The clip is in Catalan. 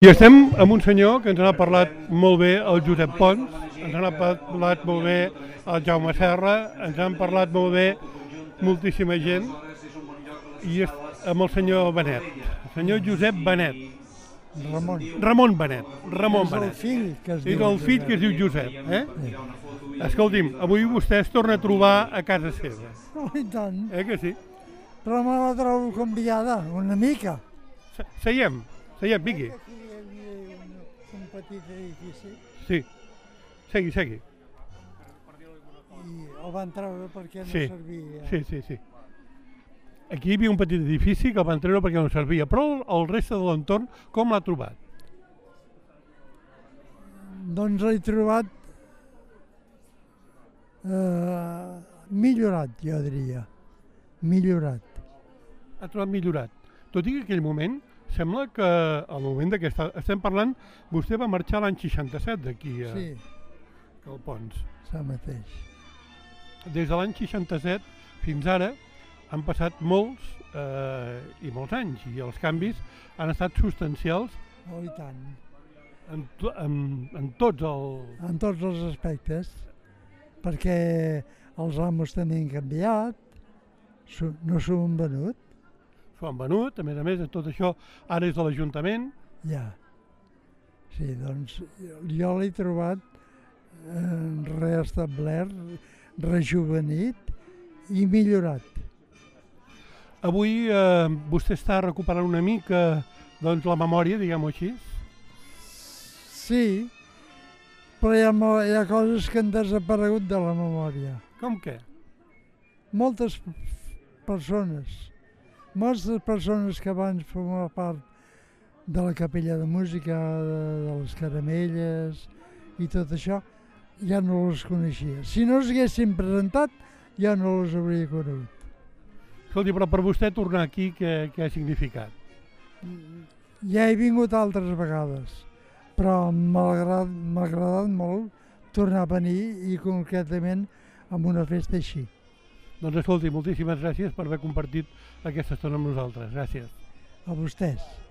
I estem amb un senyor que ens n'ha parlat molt bé, el Josep Pons, ens n'ha parlat molt bé el Jaume Serra, ens han parlat molt bé moltíssima gent, i és amb el senyor Benet, el senyor Josep Benet, Ramon. Ramon Benet, Ramon és el Benet. fill que es És diu el fill que es diu Josep, eh? Escolti'm, avui vostè es torna a trobar a casa seva, Oh, I tant. eh que sí? Però me la trobo canviada, una mica. Se- Seiem, seiem, vingui. Aquí hi havia un, un petit edifici Sí, segui, segui. i el van treure perquè no Sí, servia. Sí, sí, sí. Aquí hi havia un petit edifici que el van treure perquè no servia, però el, el reste de l'entorn com l'ha trobat? Doncs l'he trobat eh, millorat, jo diria. Millorat. Ha trobat millorat. Tot i que en aquell moment sembla que al moment de que està, estem parlant, vostè va marxar l'any 67 d'aquí a, Sí, al Pons. això mateix. Des de l'any 67 fins ara han passat molts eh, i molts anys i els canvis han estat substancials Oh, i tant. en, to- en, en tots els... En tots els aspectes, perquè els amos també han canviat, no s'ho han venut, S'ho han venut, a més a més, tot això ara és de l'Ajuntament, ja. Sí, doncs jo l'he trobat eh, reestablert, rejuvenit i millorat. Avui eh, vostè està recuperant una mica doncs, la memòria, diguem-ho així. Sí, però hi ha, hi ha coses que han desaparegut de la memòria. Com què? Moltes persones, moltes persones que van formar part de la capella de música, de, de les caramelles i tot això, ja no les coneixia. Si no s'haguessin presentat, ja no les hauria conegut. Escolti, però per vostè tornar aquí, què, què ha significat? Ja he vingut altres vegades, però m'ha agradat, agradat molt tornar a venir i concretament amb una festa així. Doncs escolti, moltíssimes gràcies per haver compartit aquesta estona amb nosaltres. Gràcies. A vostès.